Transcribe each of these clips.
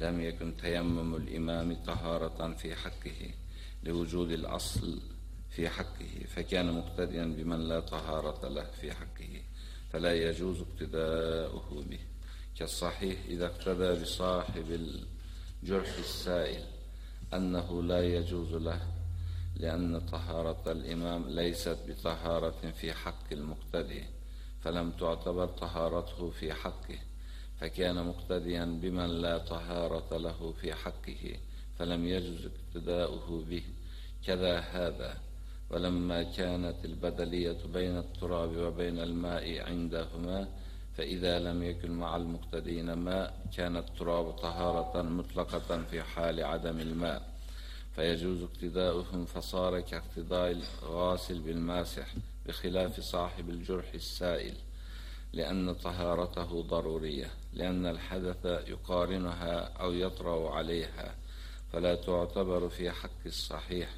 لم يكن تيمم الإمام طهارة في حقه لوجود الأصل في حقه فكان مقتديا بمن لا طهارة له في حقه فلا يجوز اقتداؤه به. كالصحيح إذا اقتدى بصاحب الجرح السائل أنه لا يجوز له لأن طهارة الإمام ليست بطهارة في حق المقتدي فلم تعتبر طهارته في حقه. فكان مقتديا بمن لا طهارة له في حقه فلم يجوز اقتداؤه به. كذا هذا. ولما كانت البدلية بين التراب وبين الماء عندهما فإذا لم يكن مع المقتدين ماء كان التراب طهارة مطلقة في حال عدم الماء. فيجوز اقتداؤهم فصار كاقتداء الغاسل بالماسح بخلاف صاحب الجرح السائل. لأن طهارته ضرورية لأن الحدث يقارنها أو يطرأ عليها فلا تعتبر في حق الصحيح.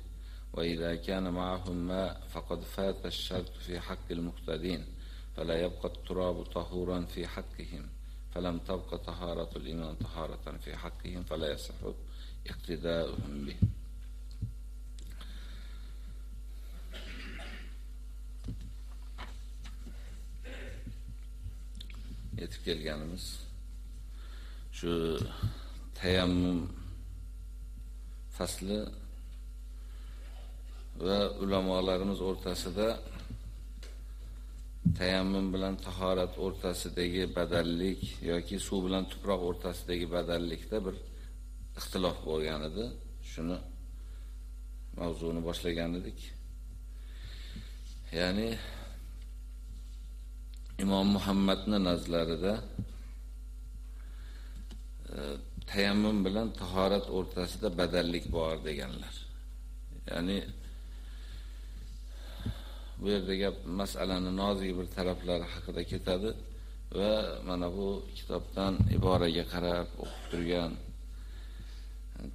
وإذا كان معهم ماء فقد فات الشرط في حق المقتدين فلا يبقى التراب طهورا في حقهم. فلم تبقى طهارة الإمام طهارة في حقهم فلا يصح اقتداؤهم به. Kelganimiz shu tayammum fasli va ulamolarimiz o'rtasida tayammum bilan tahorat o'rtasidagi badallik yoki suv bilan tuproq o'rtasidagi badallikda bir ixtilof bo'lgan edi. Shuni mavzuni boshlagan edik. Ya'ni Imom Muhammadning nazarlarida e, tayammum bilan tahorat o'rtasida badallik bor deganlar. Ya'ni bu yerda gap masalani nozik bir taraflari haqida ketadi va mana bu kitobdan iboraga qarab o'qib turgan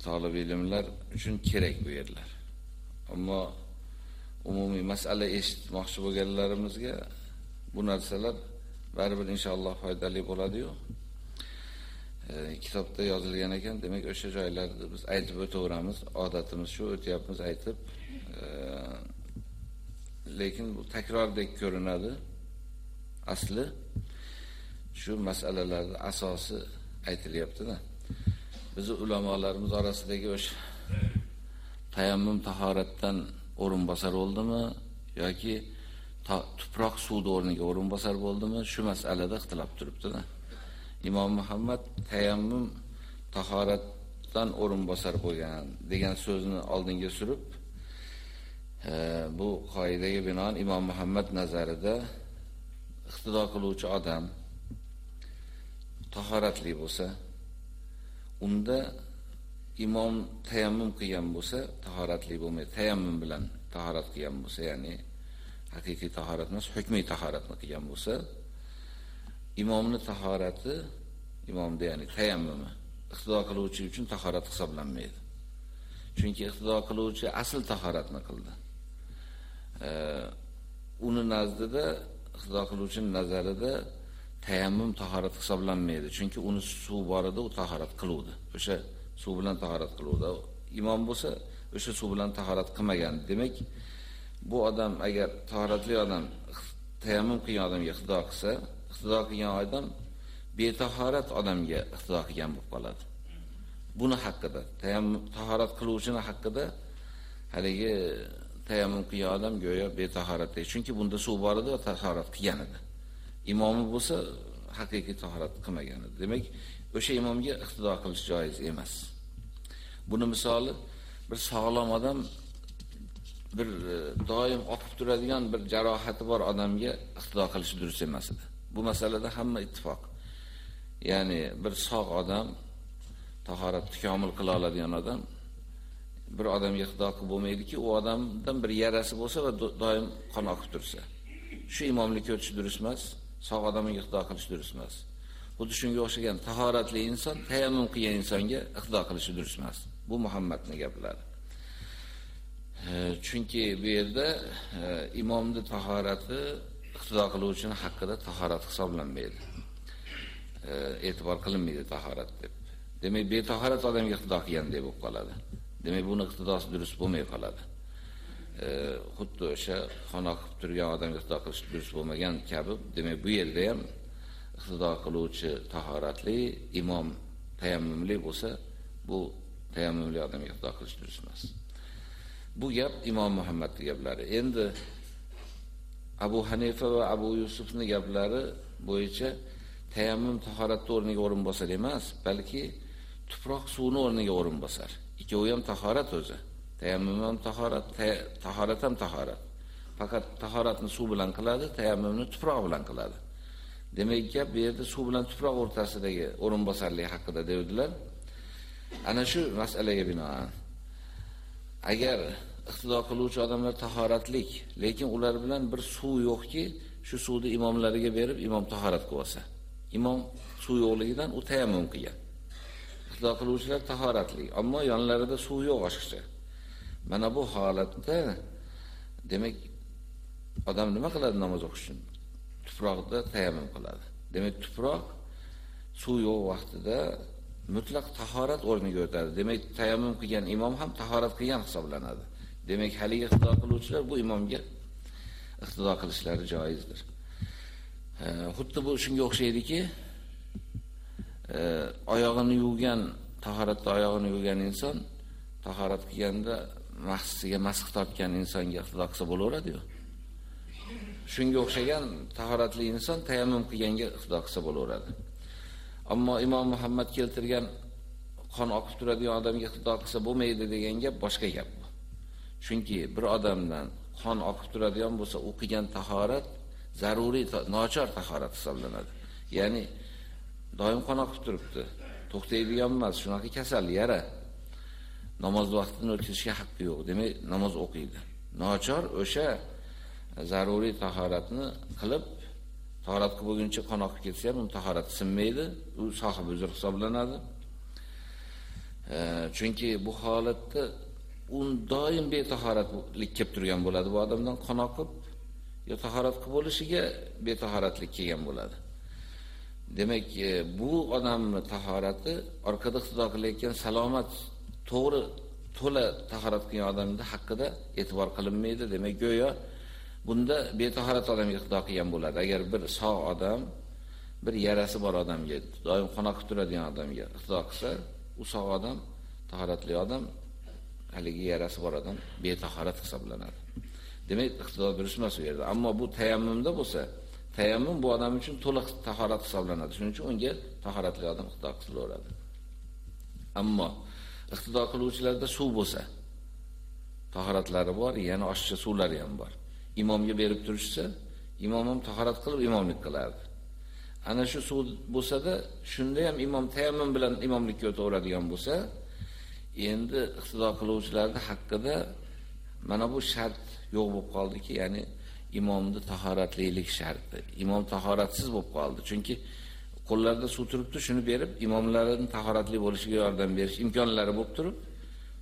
talab ilmlar uchun kerak bu yerlar. Ammo umumiy masala eshitmoqchi bo'lganlarimizga bu narsalar baribir inshaalloh foydali bo'ladi-yu. E, kitobda yozilgan ekan, demak o'sha joylarda biz aytib o'taveramiz. Odatimiz shu, o'tyapmiz aytib. E, lekin bu takrordek ko'rinadi. Asli shu masalalarning asosi aytilyapti-da. Biz ulamolarimiz orasidagi o'sha tayammum tahoratdan o'rin bosar bo'ldimi yoki tuproq suvni o'rniga o'rin bosar bo'ldimi? Shu masalada ixtilof turibdi-da. Imom Muhammad tayammum tahoratdan o'rin bosar bo'lgan degan so'zni oldinga surib, e, bu qoidaga binoan Imom Muhammad nazarida iqtido qiluvchi odam tahoratli bo'lsa, unda imom tayammum qilgan bo'lsa, tahoratli bo'lmaydi. Tayammum bilan tahorat qilgan bo'lsa, ya'ni haqiqiy tahorat emas, hukmiy tahoratni qilgan bo'lsa, imomning tahorati, imomda ya'ni tayammumi iqtido qiluvchi uchun tahorat hisoblanmaydi. Chunki iqtido qiluvchi asl tahoratni qildi. E, uni nazdida iqtido qiluvchining nazarida tayammum tahorat hisoblanmaydi. Chunki uni suv bor edi, u tahorat qiluvdi. O'sha suv bilan tahorat qiluvdi. Imom bo'lsa, o'sha suv bilan tahorat qilmagan. Demak, bu odam agar tahoratli odam tayammum qilgan odamga iqtido qilsa, iqtido qilgan odam betahorat odamga iqtido qilgan bo'lib qoladi. Buni haqida, tayammum tahorat qiluvchini haqida haligi tayammum qilgan odam go'yo betahoratda, chunki bunda suv bor edi va tahorat qilgan edi. Imomi bo'lsa haqiqiy tahorat qilmagan edi. Demak, o'sha imomga iqtido qilish joiz emas. Buni misoli bir sog'lom odam bir e, doim oqib turadigan bir jarohati bor odamga iqtido qilish durust emas edi. Bu masalada hamma ittifoq. Ya'ni bir sog' odam tahoratni komil qila oladigan odam bir odamga iqtido qilib bo'lmaydiki, u odamdan bir yarasi bo'lsa va doim qon oqib tursa. Shu imomlikka o'tish durust emas, sog' odamga iqtido qilish durust emas. Xuddi shunga o'xshagan tahoratli inson tayammum qilgan insonga iqtido qilishi durust emas. Bu Muhammadning gaplari. Chunki bu yerda e, imomning tahorati iqtido qiluvchining haqida tahorat hisoblanmaydi. E'tibor qilinmaydi tahorat deb. demak betahorat odamga iqtido qilganday bo'lib qoladi. Demak, buni iqtidosi durust bo'lmay qoladi. Xuddi o'sha xona qilib turgan odamga iqtido qilish durust bo'lmagan kabi, demak, bu yerda ham iqtido qiluvchi tahoratli imom tayammumli bo'lsa, bu tayammumli odamga iqtido qilish durust emas. Bu gap Imom Muhammadning gaplari. Endi Abu Hanifa va Abu Yusufning gaplari bo'yicha tayammum tahoratni o'rniga o'rin bosar emas, balki tuproq suvni o'rniga o'rin bosar. Ikkovi ham tahorat o'zi. Tayammum ham tahorat, tahorat ham tahorat. Faqat tahoratni suv bilan qiladi, tayammumni tuproq bilan qiladi. Demak, gap bu yerda suv bilan tuproq o'rtasidagi o'rin bosarlik haqida dedilar. Ana shu masalaga binoan agar iqtido qiluvchi odamlar tahoratlik, lekin ular bilan bir suv yo'qki, shu suvni imomlariga berib, imom tahorat qilsa. Imom suv yo'qligidan u tayammum qilgan. Iqtido qiluvchilar tahoratli, ammo yonlarida suv yo'q oshqcha. Mana bu holatda demak odam nima qiladi namoz o'qish uchun? Tuproqda tayammum qiladi. Demak, tuproq suv yo'q vaqtida mutlaq tahorat o'rniga o'tadi. Demak, tayammum qilgan imom ham tahorat qilgan hisoblanadi. Demak, haligi iqtido qiluvchilar bu imomga iqtido qilishlari joizdir. Xuddi bu shunga o'xshaydiki, e, oyog'ini yuvgan, tahoratda oyog'ini yuvgan inson tahorat qilganda mahsusiga masx tortgan insonga iqtido qilsa bo'laveradi-ku. Shunga o'xshagan tahoratli inson tayammum qilganga iqtido qilsa bo'laveradi. Ammo Imom Muhammad keltirgan qon oqib turadigan odamga iqtido qilsa bo'lmaydi degan gap boshqa gap. Chunki bir odamdan qon oqib turadigan bo'lsa, u qilgan tahorat zaruriy nochor tahorat hisoblanadi. Ya'ni doim qon oqib turibdi. To'xtaydigan emas, shunaqa kasal, yara. Namoz vaqtini o'tkazishga haqqi yo'q. Demak, namoz o'qiydi. Nochor o'sha zaruriy tahoratni qilib tahorat qilib bo'lguncha qon oqib ketsa ham uni tahorati sinmaydi, u sohib uzr hisoblanadi. Chunki bu holatda un doim betahoratlik kelib turgan bo'ladi. Bu odamdan qon oqib yo tahorat qilib bo'lishiga betahoratlik kelgan bo'ladi. Demak, e, bu odamning tahorati orqada iqtido qilayotgan salomat, to'g'ri, to'la tahorat qilgan odamning haqqida e'tibor qilinmaydi. Demak, go'yo bunda betahorat odamga iqtido qilgan bo'ladi. Agar bir sog' odam bir yarasi bor odamga, doim xona qilib turadigan odamga iqtido qilsa, u sog' odam, tahoratli odam haligi yarasi bor odam betahorat hisoblanadi. Demak, iqtido durust emas u yerda. Ammo bu tayammumda bo'lsa, tayammum bu odam uchun to'liq tahorat hisoblanadi. Shuning uchun unga tahoratli odam iqtido qilaveradi. Ammo iqtido qiluvchilarda suv bo'lsa, tahoratlari bor, yana oshcha suvlari ham bor. Imomga berib turishsa, imom ham tahorat qilib imomlik qilardi. Ana shu suv bo'lsa-da, shunda ham imom tayammum bilan imomlikka o'taveradigan bo'lsa, endi iqtido qiluvchilarning haqqida mana bu shart yo'q bo'lib qoldiki, ya'ni imomni tahoratlilik sharti. Imom tahoratsiz bo'lib qoldi. Chunki qo'llarida suv turibdi, shuni berib imomlarning tahoratli bo'lishiga yordam berish imkonlari bo'lib turib,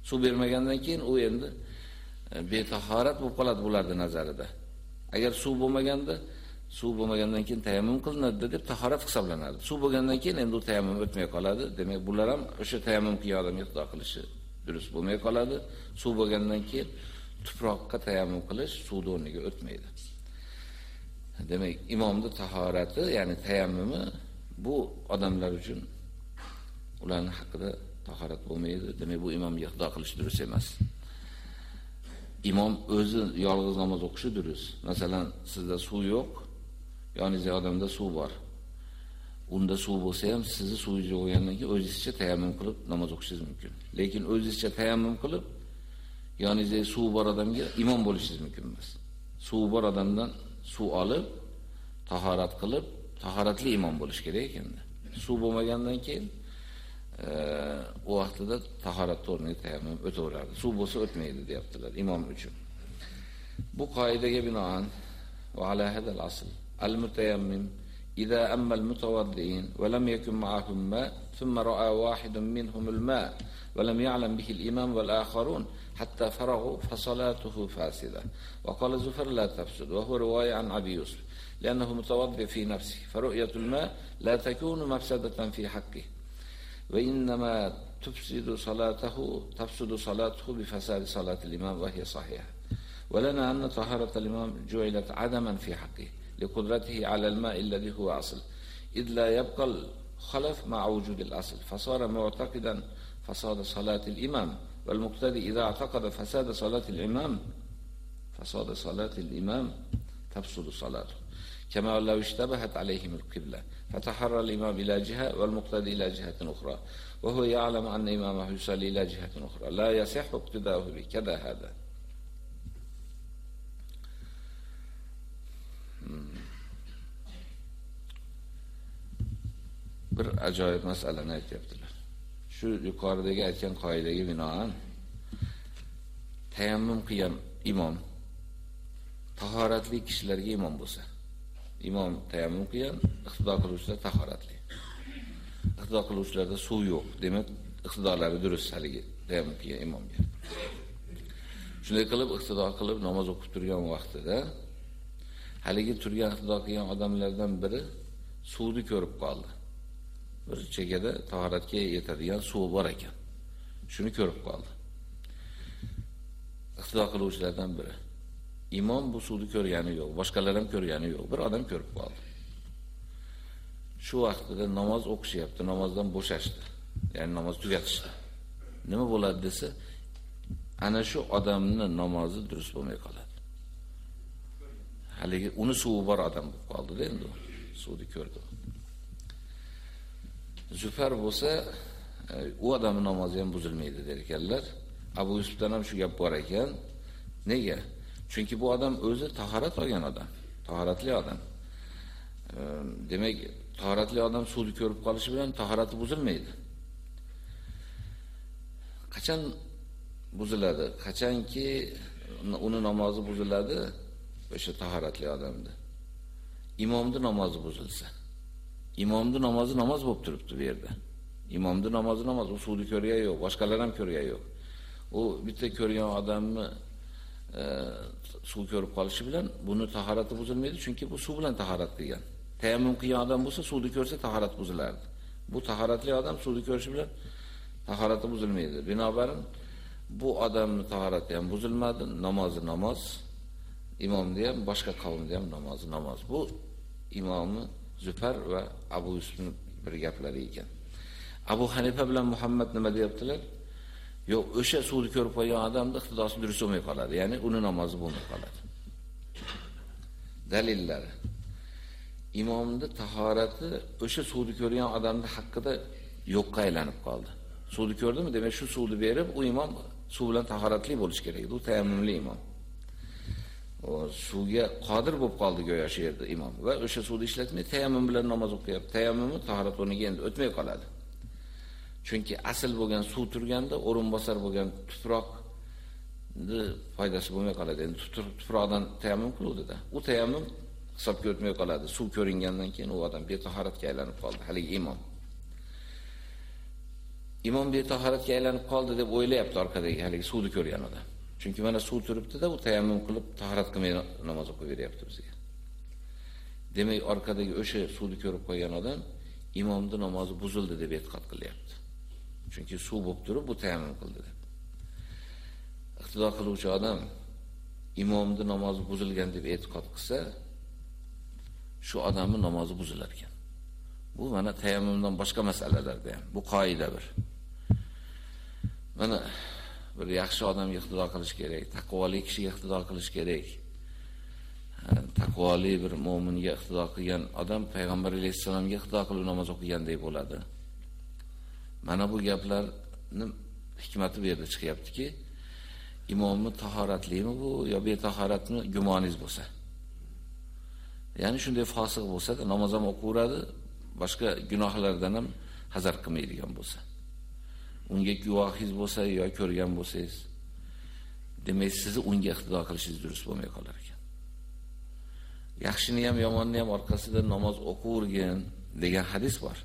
suv bermagandan keyin u endi betahorat bo'lib qoladi bularning nazarida. Agar suv bo'lmaganda suv bo'lmagandan keyin tayammum qilinadi deb tahorat hisoblanadi. Suv bo'lgandan keyin endi u tayammum o'tmay qoladi. Demak, bular ham o'sha tayammum qilgan odamga xudo qilishi durust bo'lmay qoladi. Suv bo'lgandan keyin tuproqqa tayammum qilish suvni o'rniga o'tmaydi. Demak, imomning tahorati, ya'ni tayammumi bu odamlar uchun ularning haqida tahorat bo'lmaydi. Demak, bu imomga xudo qilish durust emas. Imom o'zi yolg'iz namoz o'qishi durust. Masalan, sizda suv yo'q, yoningizda odamda suv bor. Unda suv bo'lsa ham sizni suvingiz yo'qgandan keyin o'zingizcha tayammum qilib namoz o'qishingiz mumkin. Lekin o'zingizcha tayammum qilib yoningizda suv bor odamga imom bo'lishingiz mumkin emas. Suv bor odamdan suv olib, tahorat qilib, tahoratli imom bo'lish kerak ekanda. Suv bo'lmagandan keyin u vaqtida tahorat o'rniga tayammum o'taverardi. Suv bo'lsa o'tmaydi deyaptilar imom uchun. Bu qoidaga binoan va ala hadal asl al-mutayammim idza amma al-mutawaddi'in va lam yakun ma'ahum ma thumma ra'a wahidun minhum al-ma' va lam ya'lam bihi al-imam wal akharun hatta faraghu fa salatuhu fasida. Wa qala Zufar la tafsud wa huwa riwaya an Abi Yusuf لأنه متوضئ في نفسه فرؤية الماء لا تكون مفسدة في حقه salatahu tafsudu salatuhu bi fasadi salatil imam va hiya sahihah. ولنا أن طهارة الإمام جعلت عدما في حقه لقدرته على الماء الذي هو أصل. إذ لا يبقى الخلف مع وجود الأصل. فصار معتقدا فساد صلاة الإمام. والمقتدي إذا اعتقد فساد صلاة الإمام فساد صلاة الإمام تفسد صلاته. كما لو اشتبهت عليهم القبلة فتحرى الإمام إلى جهة والمقتدي إلى جهة أخرى وهو يعلم أن إمامه يصلي إلى جهة أخرى لا يصح اقتداؤه بكذا هذا bir ajoyib masalani aytyaptilar. Shu yuqoridagi aytgan qoidaga binoan tayammum qilgan imom tahoratli kishilarga imom bo'lsa, imom tayammum qilgan, iqtido qiluvchilar tahoratli. Iqtido qiluvchilarda suv yo'q, demak iqtidolari durust haligi tayammum qilgan imomga. Shunday qilib iqtido qilib namoz o'qib turgan vaqtida haligi turgan iqtido qilgan odamlardan biri suvni ko'rib qoldi. Bir chekada tahoratga yetadigan suv bor ekan. Shuni ko'rib qoldi. Iqtido qiluvchilardan biri. Imom bu suvni ko'rgani yo'q, boshqalar ham ko'rgani yo'q, bir odam ko'rib qoldi. Shu vaqtida namoz o'qishyapti, namozdan bo'shashdi. Ya'ni namoz tugatishdi. Nima bo'ladi desa, ana shu odamning namozi durust bo'lmay qoladi. Haligi uni suvi bor odam bo'lib qoldi-da endi. Suvni ko'rdi. Zufar bo'lsa, e, u odamning namozi ham buzilmaydi der ekanlar. Abu Yusufdan ham shu gap bor ekan. Nega? Chunki bu odam o'zi tahorat olgan odam, tahoratli odam. Ehm, demak, tahoratli odam suvni ko'rib qolishi bilan tahorati buzilmaydi. Qachon buziladi? Qachonki uni namozi buziladi o'sha tahoratli odamda. Imomning namozi buzilsa. Imomning namozi namoz bo'lib turibdi bu yerda. Imomning namozi namoz, u suvni ko'rgan yo'q, boshqalar ham ko'rgan yo'q. U bitta ko'rgan odamni E, suv ko'rib qolishi bilan buni tahorati buzilmaydi, chunki bu suv bilan tahorat qilgan. Tayammum qilgan odam bo'lsa, suvni ko'rsa tahorat buzilardi. Bu tahoratli odam suvni ko'rishi bilan tahorati buzilmaydi. Binobarin bu odamning tahorati ham buzilmadi, namozi namoz, imomni ham boshqa qavmni ham namozi namoz. Bu imomi Zufar va Abu Yusufning bir gaplari ekan. Abu Hanifa bilan Muhammad nima deyaptilar? Yo'q, o'sha suvni ko'rib qo'ygan odamning iqtidosi durust bo'lmay qoladi, ya'ni uni namozi bo'lmay qoladi. Dalillari. Imomning tahorati o'sha suvni ko'rgan odamning haqqida yo'qqa aylanib qoldi. Suvni ko'rdimi? Demak, shu suvni berib, u imom suv bilan tahoratli bo'lish kerak edi. U tayammumli imom. Suvga qodir bo'lib qoldi go'yo shu yerda imom va o'sha suvni ishlatmay tayammum bilan namoz o'qiyapti. Tayammumi tahorat o'rniga endi o'tmay qoladi. Chunki asl bo'lgan suv turganda o'rin bosar bo'lgan tuproqni foydasi bo'lmay qoladi. Endi tuproqdan tayammum qiluvdi-da. U tayammum hisobga o'tmay qoladi. Suv ko'ringandan keyin u odam betahoratga aylanib qoldi, hali imom. Imom betahoratga aylanib qoldi deb o'ylayapti orqadagi hali suvni ko'rgan odam. Chunki mana suv turibdi-da, u tayammum qilib tahorat qilmay namoz o'qib beryapti bizga. Demak, orqadagi o'sha suvni ko'rib qo'ygan odam imomning namozi buzildi deb e'tiqod qilyapti. Chunki suv bo'lib turib bu tayammum qildi deb. Iqtido qiluvchi odam imomni namozi buzilgan deb e'tiqod qilsa, shu odamning namozi buzilar ekan. Bu mana tayammumdan boshqa masalalarda ham. Bu qoida bir. Mana bir yaxshi odamga iqtido qilish kerak, taqvoli kishiga iqtido qilish kerak. Taqvoli bir mu'minga iqtido qilgan odam payg'ambar alayhisolamga iqtido qilib namoz o'qigandek bo'ladi. Mana bu gaplarning hikmati bu yerda chiqyaptiki, imomni tahoratlimi bu yo betahoratmi gumoningiz bo'lsa. Ya'ni shunday fosiq bo'lsa-da namoz ham o'qiradi, boshqa gunohlardan ham hazar qilmaydigan bo'lsa. Unga guvohingiz bo'lsa yo ko'rgan bo'lsangiz, demak sizni unga iqtido qilishingiz durust bo'lmay qolar ekan. Yaxshini ham yomonni ham orqasida namoz o'qivergan degan hadis bor.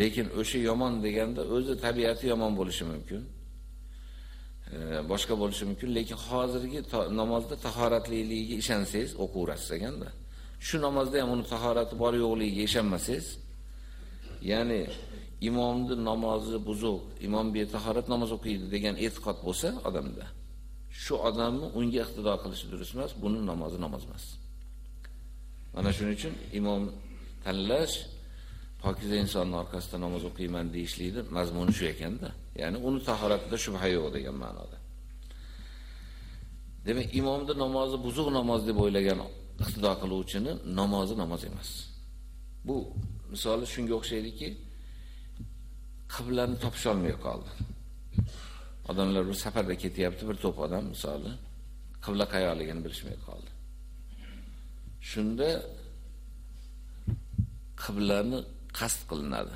Lekin o'sha yomon deganda o'zi tabiati yomon bo'lishi mumkin. boshqa bo'lishi mumkin, lekin hozirgi namozda tahoratliligiga ishonsangiz o'qiverasiz deganda. Shu namozda ham uni tahorati bor yo'qligiga ishonmasangiz, ya'ni imomni namozi buzuq, imom betahorat namoz o'qiydi degan e'tiqod bo'lsa odamda, shu odamni unga iqtido qilishi durust emas, buni namozi namoz emas. Mana shuning uchun imom tanlash pokiza insonning orqasida namoz o'qiyman deyishlikni mazmuni shu ekanda. Ya'ni uni tahoratida shubha yo'q degan ma'noda. Demak, imomni namozi buzuq namoz deb o'ylagan iqtido qiluvchini namozi namoz emas. Bu misoli shunga o'xshaydiki, qiblani topisha olmay qoldi. Odamlar bir safarda ketyapti, bir to'p odam misoli qibla qayoqligini bilishmay qoldi. Shunda qiblani qasd qilinadi.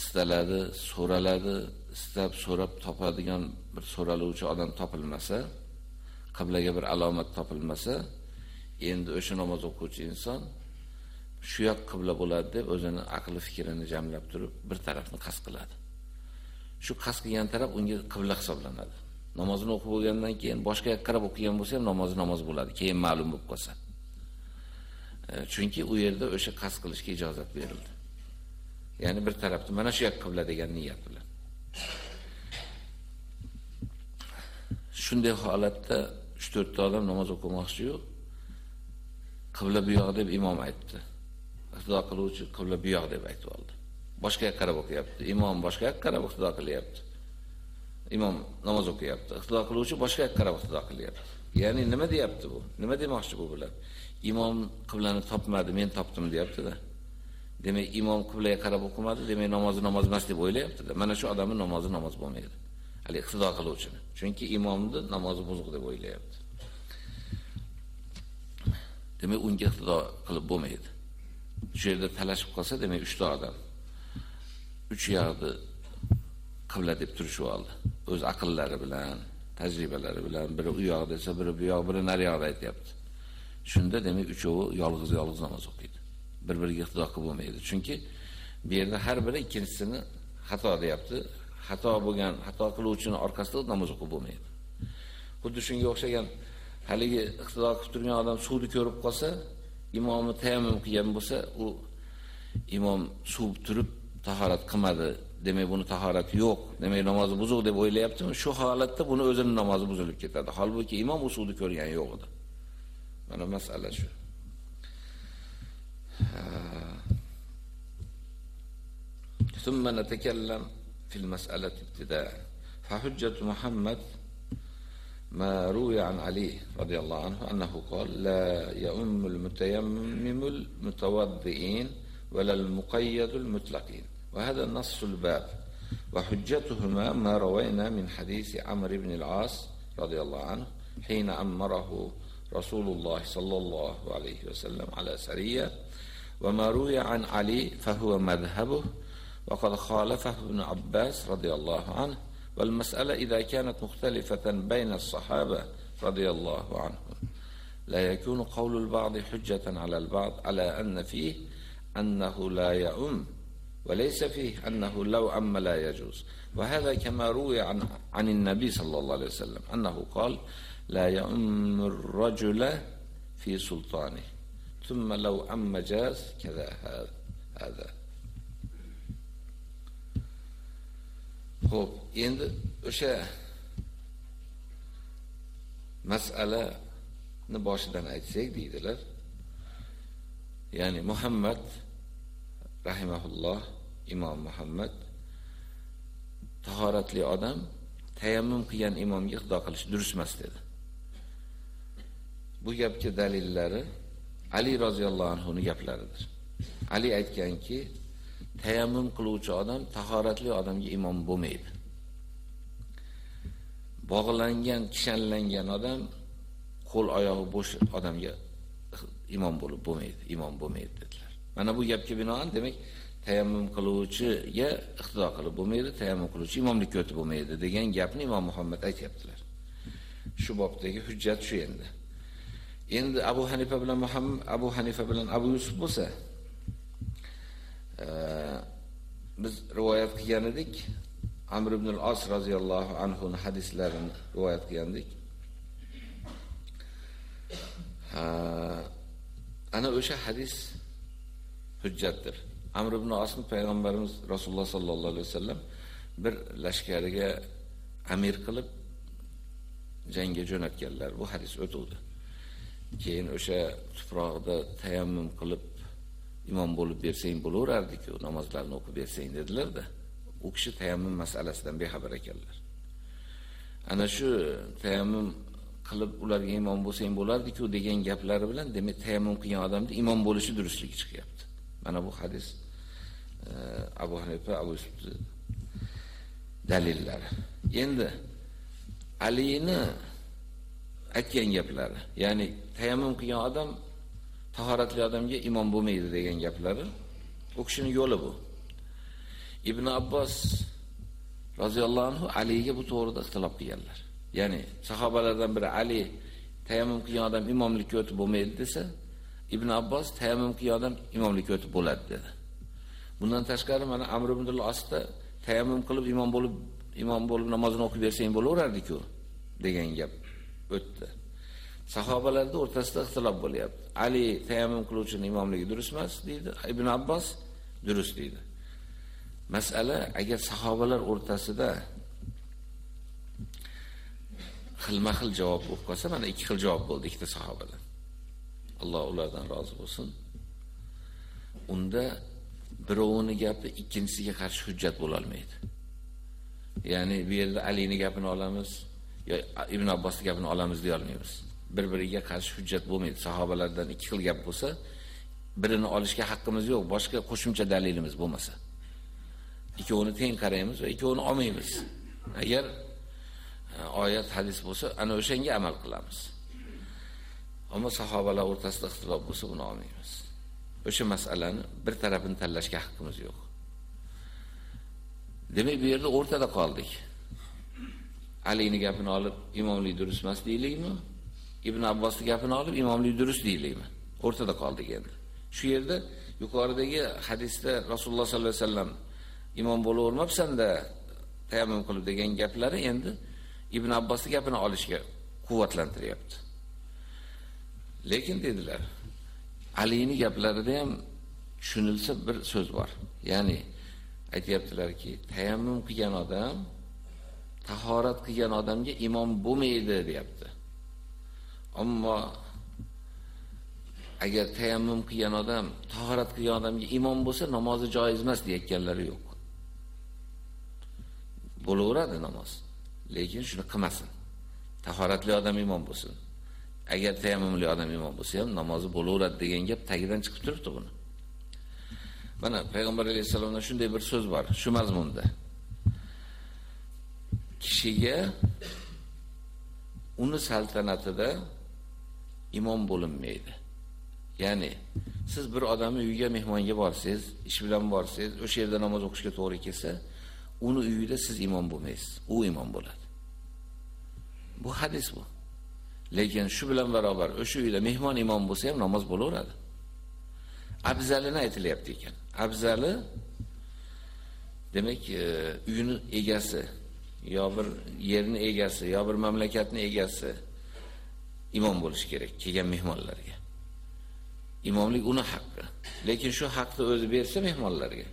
Istaladi, so'raladi, istab so'rab topadigan bir so'raluvchi odam topilmasa, qiblaga bir alomat topilmasa, endi o'sha namoz o'quvchi inson shu yoq qibla bo'ladi deb o'zini aqli fikrini jamlab turib bir tarafni qasd qiladi. Shu qasd qilgan taraf unga qibla hisoblanadi. Namozini o'qib bo'lgandan keyin boshqa yoqqa qarab o'qigan bo'lsa ham namozi namoz bo'ladi, keyin ma'lum bo'lib qolsa. Chunki u yerda o'sha qasd qilishga ijozat berildi. Ya'ni bir tarafda mana shu yoq qibla degan niyat bilan. Shunday holatda 3-4 ta odam namoz o'qimoqchi yo'q. qibla bu yoq deb imom aytdi. Iqtido qiluvchi qibla bu yoq deb aytib oldi. Boshqa yoqqa qarab o'qiyapti. Imom boshqa yoqqa qarab iqtido qilyapti. Imom namoz o'qiyapti. Iqtido qiluvchi boshqa yoqqa qarab iqtido qilyapti. Ya'ni nima deyapti bu? Nima demoqchi bu bilan? Imom qiblani topmadi, men topdim deyapti-da. Demak, imom qiblaga qarab o'qimadi, demak namozi namoz emas deb o'ylayapti-da. Mana shu odamning namozi namoz bo'lmaydi. hali iqtido qiluvchini. Chunki imomni namozi buzuq deb o'ylayapti. Demak, unga iqtido qilib bo'lmaydi. Shu yerda talashib qolsa, demak 3 ta odam 3 yoqni qibla deb turishib oldi. O'z aqllari bilan, tajribalari bilan biri u yoq desa, biri bu yoq, biri nari yoqda aytyapti. Shunda demak uchovi yolg'iz-yolg'iz namoz o'qiydi. Bir-biriga iqtido qilib bo'lmaydi. Chunki bu yerda har biri ikkinchisini xato deyapti. xato bo'lgan, xato qiluvchini orqasida namoz o'qib bo'lmaydi. Xuddi shunga o'xshagan haligi iqtido qilib turgan odam suvni ko'rib qolsa, imomni tayammum qilgan bo'lsa, u imom suv turib tahorat qilmadi, demak buni tahorati yo'q, demak namozi buzuq deb o'ylayaptimi? Shu holatda buni o'zining namozi buzilib ketadi. Holbuki imom u suvni ko'rgan yo'q edi. Mana masala shu. ثم نتكلم في المسألة ابتداء. فحجة محمد ما روي عن علي رضي الله عنه أنه قال لا يؤم المتيمم المتوضئين ولا المقيد المطلقين. وهذا نص الباب. وحجتهما ما روينا من حديث عمرو بن العاص رضي الله عنه حين أمره رسول الله صلى الله عليه وسلم على سرية وما روي عن علي فهو مذهبه وقد خالفه ابن عباس رضي الله عنه. والمسألة إذا كانت مختلفة بين الصحابة رضي الله عنهم لا يكون قول البعض حجة على البعض على أن فيه أنه لا يؤم وليس فيه أنه لو أم لا يجوز. وهذا كما روي عن, عن النبي صلى الله عليه وسلم أنه قال لا يؤم الرجل في سلطانه. ثم لو أم جاز كذا هذا Xo'p, endi o'sha mas'alani boshidan aytsak deydilar. Ya'ni Muhammad rahimahulloh, Imom Muhammad tahoratli odam tayammum qilgan imomga ixdo qilish durust emas dedi. Bu gapga dalillari Ali roziyallohu anhu ning gaplaridir. Ali aytganki, tayammum qiluvchi odam tahoratli odamga imom bo'lmaydi. Bog'langan, kishanlangan odam qo'l oyog'i bo'sh odamga imom bo'lib bo'lmaydi, imom bo'lmaydi dedilar. Mana bu gapga binoan demak tayammum qiluvchiga iqtido qilib bo'lmaydi, tayammum qiluvchi imomlikka o'tib bo'lmaydi degan gapni Imom Muhammad aytibdilar. Shu bobdagi hujjat shu endi. Endi Abu Hanifa bilan Muhammad Abu Hanifa bilan Abu Yusuf bo'lsa, e, biz rivoyat qilgan edik. Amr ibn al-As radhiyallohu anhu hadislarini rivoyat qilgan edik. ana o'sha hadis hujjatdir. Amr ibn Asni payg'ambarimiz Rasululloh sallallohu alayhi vasallam bir lashkariga amir qilib jangga jo'natganlar. Bu hadis o'tuvdi. Keyin o'sha tuproqda tayammum qilib imom bo'lib bersang bo'laverardi-ku, namozlarni o'qib bersang dedilar-da. U kishi tayammum masalasidan bexabar ekanlar. Ana shu tayammum qilib ularga imom bo'lsang bo'lardi-ku degan gaplari bilan demak tayammum qilgan odamda imom bo'lishi durustligi chiqyapti. Mana bu hadis e, Abu Hanifa, Abu Yusuf dalillari. Endi Alini aytgan gaplari, ya'ni tayammum qilgan odam tahoratli odamga imom bo'lmaydi degan gaplari u kishining yo'li bu. Ibn Abbos roziyallohu anhu Aliga bu to'g'rida ixtilof qilganlar. Ya'ni sahobalardan biri Ali tayammum qilgan odam imomlikka o'tib bo'lmaydi desa, Ibn Abbos tayammum qilgan odam imomlikka o'tib bo'ladi dedi. Bundan tashqari mana Amr ibn al-Asda tayammum qilib imom bo'lib imom bo'lib namozini o'qib bersang bo'laverardi-ku degan gap o'tdi. Sahobalarda o'rtasida ixtilof bo'lyapti. Ali tayammum qiluvchining imomligi durust emas deydi, Ibn Abbos durust deydi. Masala agar sahobalar o'rtasida xilma-xil javob bo'lib qolsa, mana ikki xil javob bo'ldi ikkita sahobadan. Alloh ulardan rozi bo'lsin. Unda birovini gapi ikkinchisiga qarshi hujjat bo'la olmaydi. Ya'ni bu yerda Alining gapini olamiz, Ibn Abbosning gapini olamiz deya olmaymiz. Bir-biriga qarshi hujjat bo'lmaydi. Sahobalardan ikki xil gap bo'lsa, birini olishga haqqimiz yo'q, boshqa qo'shimcha dalilimiz bo'lmasa. Ikkovini teng qaraymiz va ikkovini olmaymiz. Agar e, oyat hadis bo'lsa, ana o'shanga amal qilamiz. Ammo sahobalar o'rtasida ixtilof bo'lsa, buni olmaymiz. O'sha masalani bir tarafini tanlashga haqqimiz yo'q. Demak, bu yerda o'rtada qoldik. Alini gapini olib imomlik durust emas deylikmi? Ibn Abbosning gapini olib imomlik durust deylikmi? O'rtada qoldik endi. Shu yerda yuqoridagi hadisda Rasululloh sollallohu alayhi vasallam imom bo'lavermabsan-da tayammum qilib degan gaplari endi Ibn Abbosning gapini olishga quvvatlantiryapti. Lekin dedilar, Alini gaplarida ham tushunilsa bir so'z bor. Ya'ni aytayaptilarki, tayammum qilgan odam tahorat qilgan odamga imom bo'lmaydi, deyapti. Ammo agar tayammum qilgan odam tahorat qilgan odamga imom bo'lsa, namozi joiz emas deyotganlari yo'q. Bo'laveradi namoz. lekin shuni qilmasin. Tahoratli odam imom bo'lsin. Agar tayammumli odam imom bo'lsa ham namozi bo'laveradi degan gap tagidan chiqib turibdi buni. Mana payg'ambar alayhisolamdan shunday bir so'z bor, shu mazmunda. Kishiga uni saltanatida imom bo'linmaydi. Ya'ni siz bir odamni uyiga mehmonga borsangiz, ish bilan borsangiz, o'sha yerda namoz o'qishga to'g'ri kelsa, uni uyida siz imom bo'lmaysiz, u imom bo'ladi. Bu hadis bu. Lekin shu bilan barobar o'sha uyda mehmon imom bo'lsa ham namoz bo'laveradi. Abzalini aytilyapti ekan. Abzali demak, e, uyini egasi yo bir yerni egasi, yo bir mamlakatni egasi imom bo'lishi kerak kelgan mehmonlarga. Imomlik uni haqqi. Lekin shu haqni o'zi bersa mehmonlarga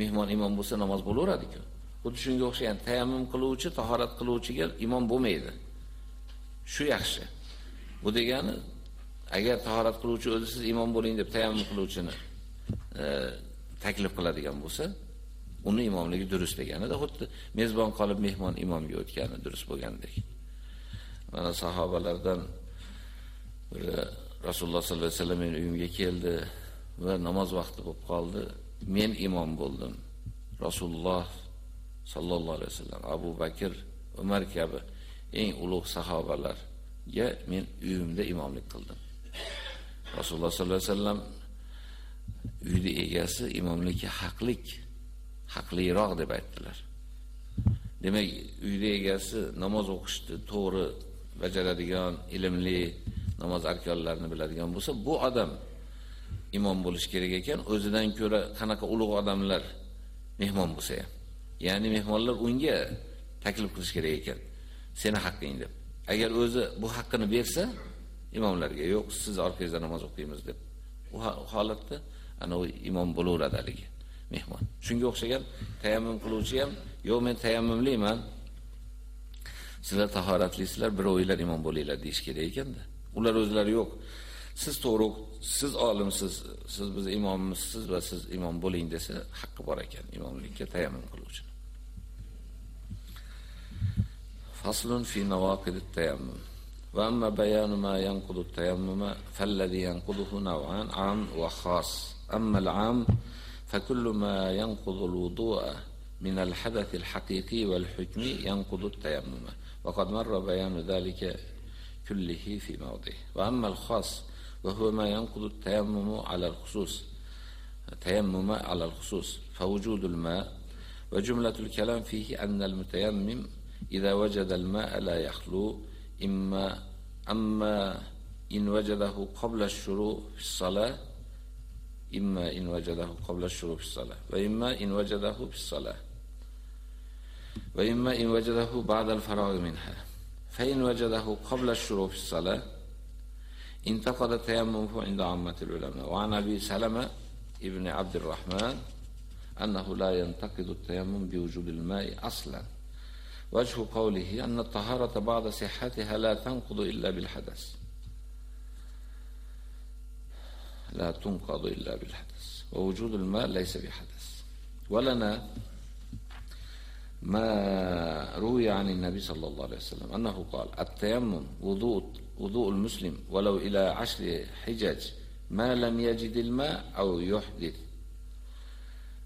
mehmon imom bo'lsa namoz bo'laveradi-ku. Xuddi shunga o'xshagan tayammum qiluvchi, tahorat qiluvchiga imom bo'lmaydi. Shu yaxshi. Bu degani agar tahorat qiluvchi o'zi siz imom bo'ling deb tayammum qiluvchini e, taklif qiladigan bo'lsa, uni imomligi durust deganida xuddi mezbon qolib mehmon imomga o'tgani durust bo'lgandek. Mana sahobalardan biri Rasululloh sollallohu alayhi vasallam uyimga keldi va namoz vaqti bo'lib qoldi. men imom bo'ldim. Rasululloh sallallohu alayhi vasallam, Abu Bakr, Umar kabi eng ulug' sahobalarga men uyimda imomlik qildim. Rasululloh sollallohu alayhi vasallam uyni egasi imomlikka haqlik, haqliroq deb aytdilar. Demak, uyda egasi namoz o'qishni to'g'ri bajaradigan, ilmli, namoz arkonlarini biladigan bo'lsa, bu odam imom bo'lish kerak ekan, o'zidan ko'ra qanaqa ulug' odamlar mehmon bo'lsa ham. Ya'ni mehmonlar unga taklif qilish kerak ekan. Seni haqqing deb. Agar o'zi bu haqqini bersa, imomlarga yo'q, siz orqangizda namoz o'qiymiz deb. U holatda ana u imom bo'laveradi haligi mehmon. Shunga o'xshagan tayammum qiluvchi ham, "Yo'q, men tayammumliman. Sizlar tahoratlisizlar, birovinglar imom bo'linglar" deyish kerak ekanda. Ular o'zlari yo'q. Siz to'g'ri, siz olimsiz, siz biz imommisiz va siz imom bo'ling desa, haqqi bor ekan imomlikka tayammum qiluvchi. Faslun fi nawaqid tayammum. Wa amma bayanu ma yanqudu at-tayammum falladhi yanquduhu naw'an 'am wa khas. فكل ما ينقض الوضوء من الحدث الحقيقي والحكمي ينقض التيمم. وقد مر بيان ذلك كله في موضعه. وأما الخاص وهو ما ينقض التيمم على الخصوص تيمم على الخصوص فوجود الماء وجملة الكلام فيه أن المتيمم إذا وجد الماء لا يخلو إما أما إن وجده قبل الشروع في الصلاة إما إن وجده قبل الشروع في الصلاة وإما إن وجده في الصلاة وإما إن وجده بعد الفراغ منها. فإن وجده قبل الشروع في الصلاة انتقد تيممه عند عامة العلماء. وعن أبي سلمة ابن عبد الرحمن أنه لا ينتقد التيمم بوجود الماء أصلا. وجه قوله أن الطهارة بعد صحتها لا تنقض إلا بالحدث. لا تنقض إلا بالحدث. ووجود الماء ليس بحدث. ولنا ما روي عن النبي صلى الله عليه وسلم أنه قال التيمم وضوء وضوء المسلم ولو إلى عشر حجج ما لم يجد الماء أو يحدث.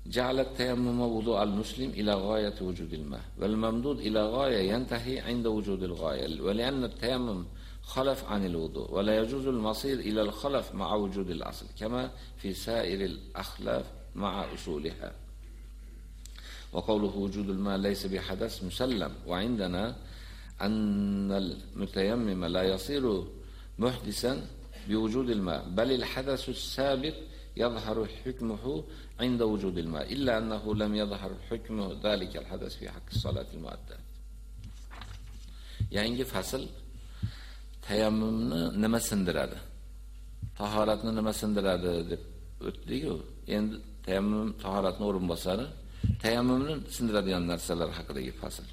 جعل التيمم وضوء المسلم إلى غاية وجود الماء والممدود إلى غاية ينتهي عند وجود الغاية ولأن التيمم خلف عن الوضوء ولا يجوز المصير إلى الخلف مع وجود الأصل كما في سائر الأخلاف مع أصولها. وقوله وجود الماء ليس بحدث مسلم وعندنا أن المتيمم لا يصير محدثا بوجود الماء بل الحدث السابق يظهر حكمه عند وجود الماء إلا أنه لم يظهر حكم ذلك الحدث في حق الصلاة المؤدة يعني فصل. Tayammumni nima sindiradi? Tahoratni nima sindiradi deb o'tdik-ku. Endi tayammum tahoratni o'rin bosadi. Tayammumni sindiradigan narsalar haqidagi fasl.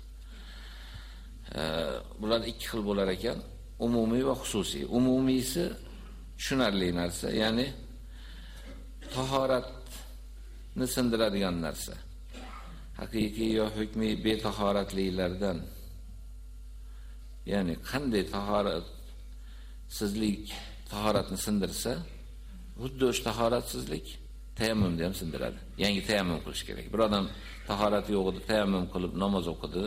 bular ikki xil bo'lar ekan, umumiy va xususiy. Umumiysi tushunarli narsa, ya'ni tahoratni sindiradigan narsa. Haqiqiy yo hukmiy betahoratliklardan ya'ni qanday tahorat sizlik tahoratni sindirsa, xuddi o'sha tahoratsizlik tayammumni ham sindiradi. Yangi tayammum qilish kerak. Bir odam tahorati yo'q edi, tayammum qilib namoz o'qidi.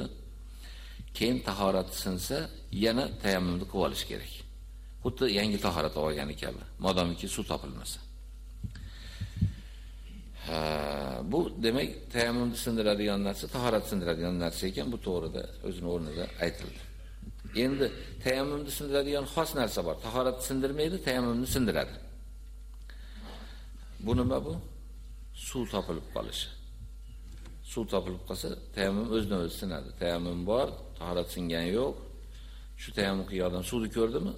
Keyin tahorati sinsa, yana tayammumni qilib olish kerak. Xuddi yangi tahorat olgani kabi, modomiki suv topilmasa. Ha, bu demak tayammumni sindiradigan narsa, tahorat sindiradigan narsa ekan, bu to'g'rida o'zining o'rnida aytildi. Endi tayammumni sindiradigan xos narsa bor. Tahorat sindirmaydi, tayammumni sindiradi. Bu nima bu? Suv topilib qolishi. Suv topilib qolsa, tayammum o'zidan o'zi sinadi. Tayammum bor, tahorat singani yo'q. Shu tayammum qilgan suvni ko'rdimi?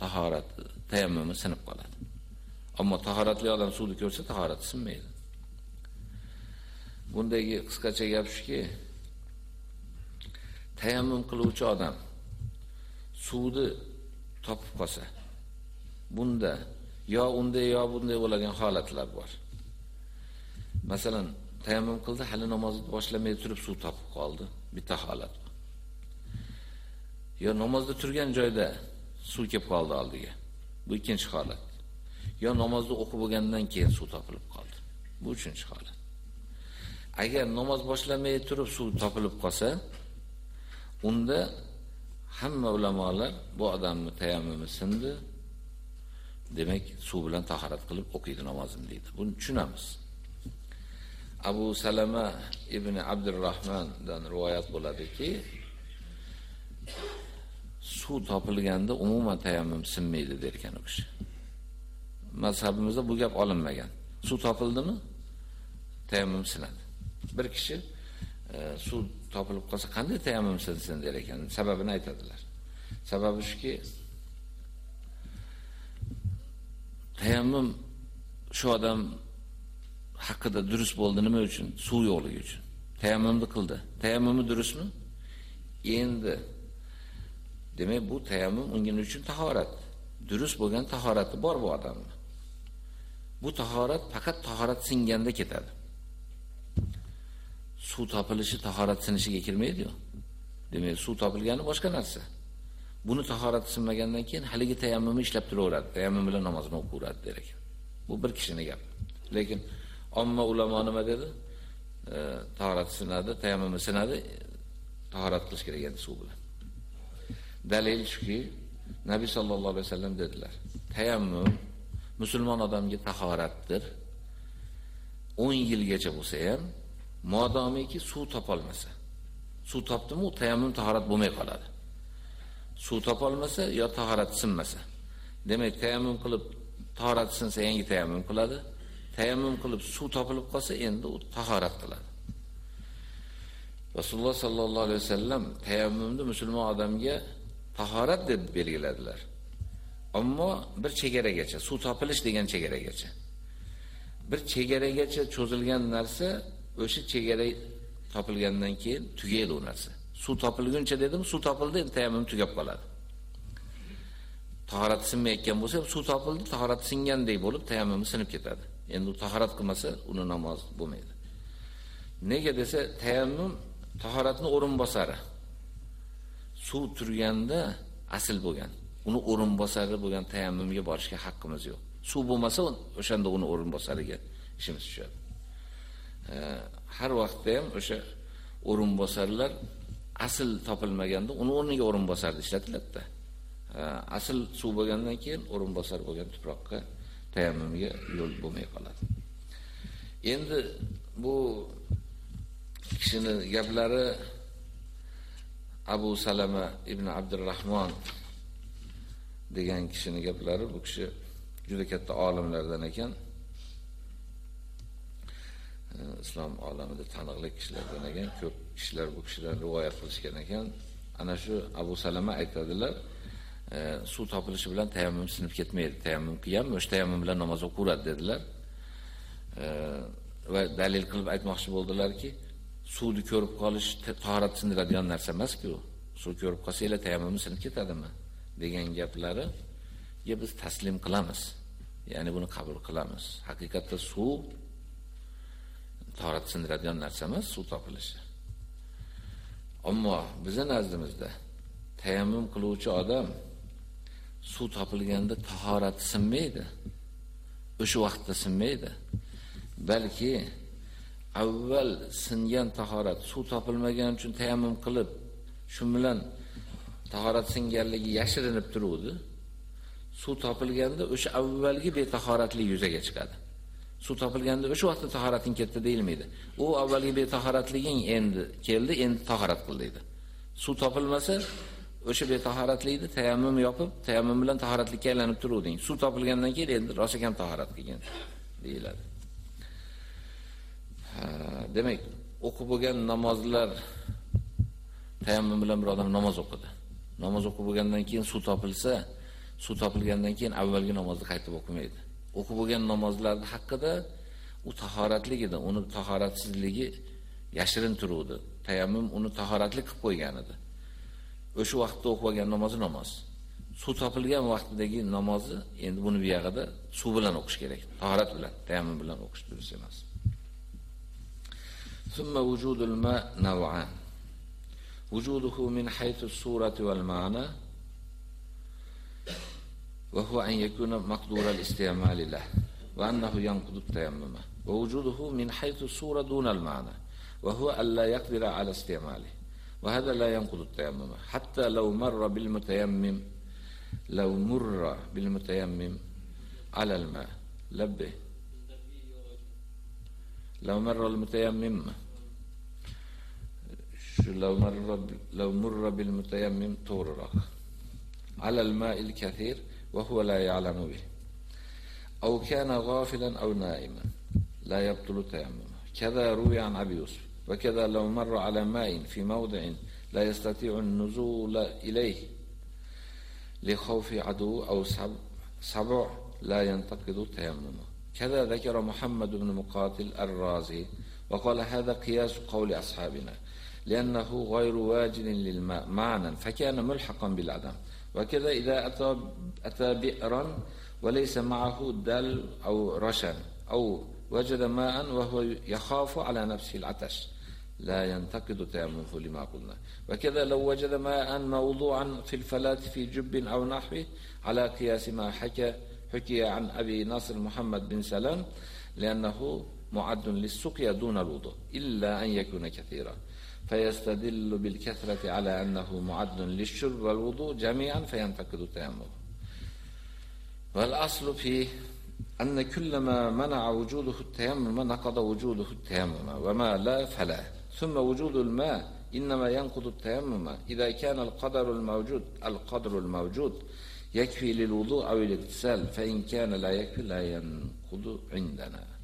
Tahorat, tayammumi sinib qoladi. Ammo tahoratli odam suvni ko'rsa, tahorati sinmaydi. Bundagi qisqacha gap shuki, tayammum qiluvchi odam suvni topib qolsa, bunda yo unday yo bunday bo'ladigan holatlar bor. Masalan, tayammum qildi, hali namozni boshlamay turib suv topib qoldi. Bitta holat. Yo namozda turgan joyda suv kelib qoldi oldiga. Bu ikkinchi holat. Yo namozni o'qib bo'lgandan keyin suv topilib qoldi. Bu uchinchi holat. Agar namoz boshlamay turib suv topilib qolsa, unda hamma ulamolar bu odamni tayammumi sindi. Demak, suv bilan tahorat qilib o'qiydi namozini deydi. Buni tushunamiz. Abu Salama ibn Abdurrahmandan rivoyat bo'ladiki, suv topilganda umuman tayammum sinmaydi derkan u kishi. Mazhabimizda bu gap olinmagan. Suv topildimi? Tayammum sinadi. Bir kishi suv topilib qolsa qanday tayammum sinsin der ekan. Sababini aytadilar. Sababi shuki, tayammum shu odam haqida durust bo'ldi nima uchun? Suv yo'qligi uchun. Tayammumni qildi. Tayammumi durustmi? Endi demak bu tayammum unga uchun tahorat. Durust bo'lgan tahorati bor bu odamning. Bu tahorat faqat tahorat singanda ketadi. Suv topilishi tahorat sinishiga kirmaydi-ku. Demak, suv topilgani boshqa narsa. Buni tahorat sinmagandan keyin haligi tayammumni ishlab turaveradi. Tayammum bilan namozini o'qiradi der ekan. Bu bir kishining gapi. Lekin omma ulamo nima dedi? E, tahorat sinadi, tayammum sinadi, tahorat qilish kerak edi suv bilan. Dalil shuki, Nabi sallallohu alayhi vasallam dedilar. Tayammum musulmon odamga tahoratdir. 10 yilgacha bo'lsa ham, modomiki suv topolmasa. Suv topdimi, u tayammum tahorat bo'lmay qoladi. Suv topolmasa yo tahorat sinmasa. Demak, tayammum qilib tahorat sinsa yangi tayammum qiladi. Tayammum qilib suv topilib qolsa, endi u tahorat qiladi. Rasululloh sallallohu alayhi vasallam tayammumni musulmon odamga tahorat deb belgiladilar. Ammo bir chegaragacha, suv topilish degan chegaragacha. Bir chegaragacha cho'zilgan narsa o'sha chegara topilgandan keyin tugaydi u narsa. Suv topilguncha dedim, suv topildi, tayammum tugab qoladi. Tahorat sinmayotgan bo'lsa, suv topildi, tahorat singandek bo'lib tayammum sinib ketadi. Endi u tahorat qilmasa, uni namoz bo'lmaydi. Nega desa, tayammum tahoratni o'rin bosari. Suv turganda asl bo'lgan. uni o'rin bosari bo'lgan tayammumga borishga haqqimiz yo'q. Suv bo'lmasa, o'shanda uni o'rin bosariga ishimiz tushadi. Har vaqtda ham o'sha o'rin bosarlar asl topilmaganda uni o'rniga o'rin bosarni ishlatiladi. Asl suv bo'lgandan keyin o'rin bosar bo'lgan tuproqqa tayammumga yo'l bo'lmay qoladi. Endi bu kishini gaplari Abu Salama ibn Abdurrahmon degan kishining gaplari bu kishi juda katta olimlardan ekan. Islom olamida taniqli kishilardan ekan, ko'p kishilar bu kishidan rivoyat qilishgan ekan. Ana shu Abu Salama aytadilar, e, suv topilishi bilan tayammum sinib ketmaydi. Tayammum qiyam, o'sha tayammum bilan namoz o'qiradi dedilar. E, va dalil qilib aytmoqchi bo'ldilarki, suvni ko'rib qolish tahorat sindiradigan narsa emas-ku. Suv ko'rib qolsanglar tayammum sinib ketadimi? degan gaplari ya biz taslim qilamiz. Ya'ni buni qabul qilamiz. Haqiqatda suv tahorat sindiradigan narsa emas suv topilishi. Ammo bizning nazdimizda tayammum qiluvchi odam suv topilganda tahorat sinmaydi. O'sha vaqtda sinmaydi. Balki avval singan tahorat suv topilmagan uchun tayammum qilib, shu bilan tahorat singanligi yashirinib turuvdi. Suv topilganda o'sha avvalgi betahoratlik yuzaga chiqadi. Suv topilganda o'sha vaqtda tahorating ketdi deyilmaydi. U avvalgi betahoratliging endi keldi, endi tahorat qil deydi. Suv topilmasa, o'sha betahoratlikni tayammum yopib, tayammum bilan tahoratlikka aylanib turuvding. Suv topilgandan keyin endi rosakam tahorat qilgan deyiladi. demak, o'qib bo'lgan namozlar tayammum bilan bir odam namoz o'qidi. Namoz o'qib bo'lgandan keyin suv topilsa, suv topilgandan keyin avvalgi namozni qaytib o'qimaydi. o'qib bo'lgan namozlar haqida u tahoratlik edi, uni tahoratsizligi yashirin turuvdi. Tayammum uni tahoratli qilib qo'ygan edi. O'sha vaqtda o'qib bo'lgan namozi namoz. Suv topilgan vaqtidagi namozni endi buni buyog'ida suv bilan o'qish kerak, tahorat bilan, tayammum bilan o'qish durust emas. ثم وجود الماء نوعان وجوده من حيث الصورة والمعنى وهو أن يكون مقدور الاستعمال له وأنه ينقض التيمم ووجوده من حيث الصورة دون المعنى وهو ألا يقدر على استعماله وهذا لا ينقض التيمم. حتى لو مر بالمتيمم لو مر بالمتيمم على الماء. لبه. لو مر المتيمم لو مر لو مر بالمتيمم تورق على الماء الكثير وهو لا يعلم به. أو كان غافلا أو نائما لا يبطل تيممه. كذا روي عن أبي يوسف وكذا لو مر على ماء في موضع لا يستطيع النزول إليه. لخوف عدو أو سبع لا ينتقد تيممه. كذا ذكر محمد بن مقاتل الرازي وقال هذا قياس قول أصحابنا لأنه غير واجد للماء معنى فكان ملحقا بالعدم. وكذا إذا أتى, أتى بئرا وليس معه دل أو رشن أو وجد ماء وهو يخاف على نفسه العطش. لا ينتقد تيممه لما قلنا. وكذا لو وجد ماء موضوعا في الفلاة في جب أو نحوه على قياس ما حكى حكي عن أبي نصر محمد بن سلام لأنه معد للسقيا دون الوضوء إلا أن يكون كثيرا. فيستدل بالكثرة على أنه معد للشرب والوضوء جميعا فينتقد التيمم والأصل فيه أن كل ما منع وجوده التيمم نقض وجوده التيمم وما لا فلا. ثم وجود الماء إنما ينقض التيمم. إذا كان القدر الموجود القدر الموجود يكفي للوضوء أو الاغتسال فإن كان لا يكفي لا ينقض عندنا.